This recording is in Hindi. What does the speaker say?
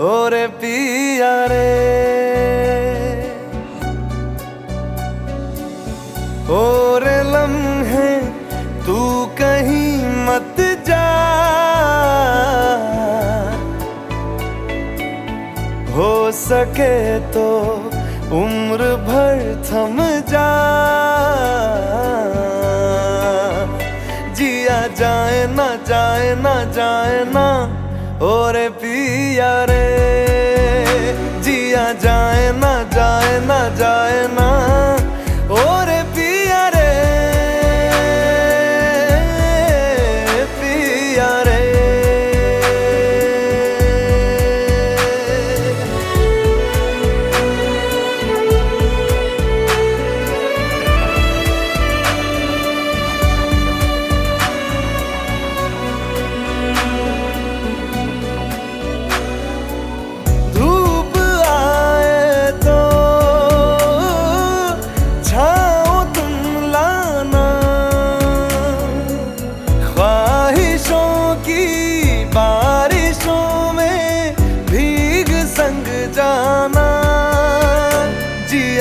और पिया रे। और लम्हे तू कहीं मत जा। हो सके तो उम्र भर थम जा। जिया जाए ना जाए ना जाए ना, और पिया जाए।